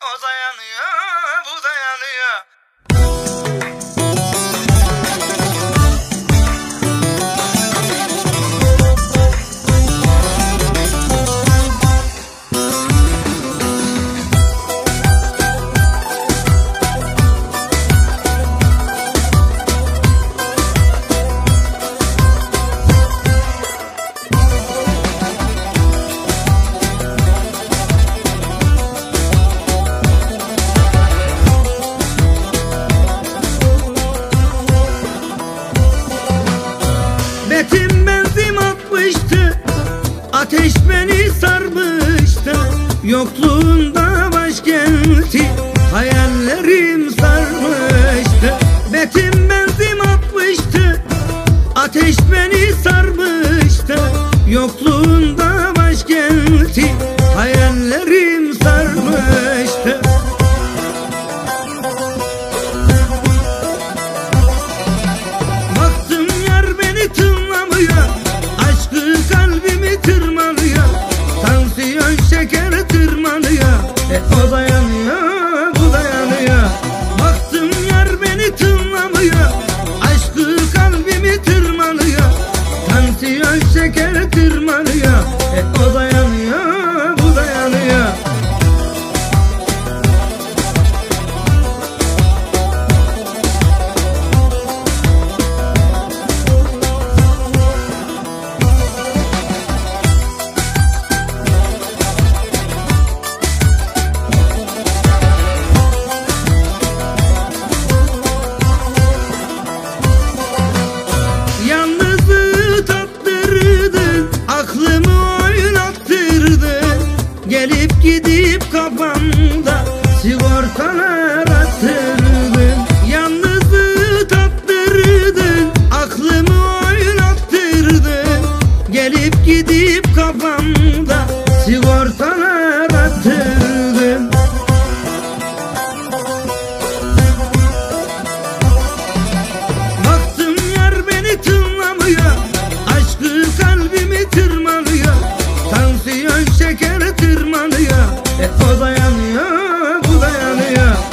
我在样你啊？不在样你啊？Ateş beni sarmıştı Yokluğunda başkenti. Hayallerim sarmıştı Betim benzim atmıştı. Ateş beni sarmıştı Yokluğunda tırmanıyor Tansiyon şeker tırmanıyor E odaya Sigortalar attırdın Yalnızlığı tattırdın Aklımı oynattırdın. Gelip gidip kafam yanıyor şeker tırmanıyor. E o dayanıyor bu dayanıyor.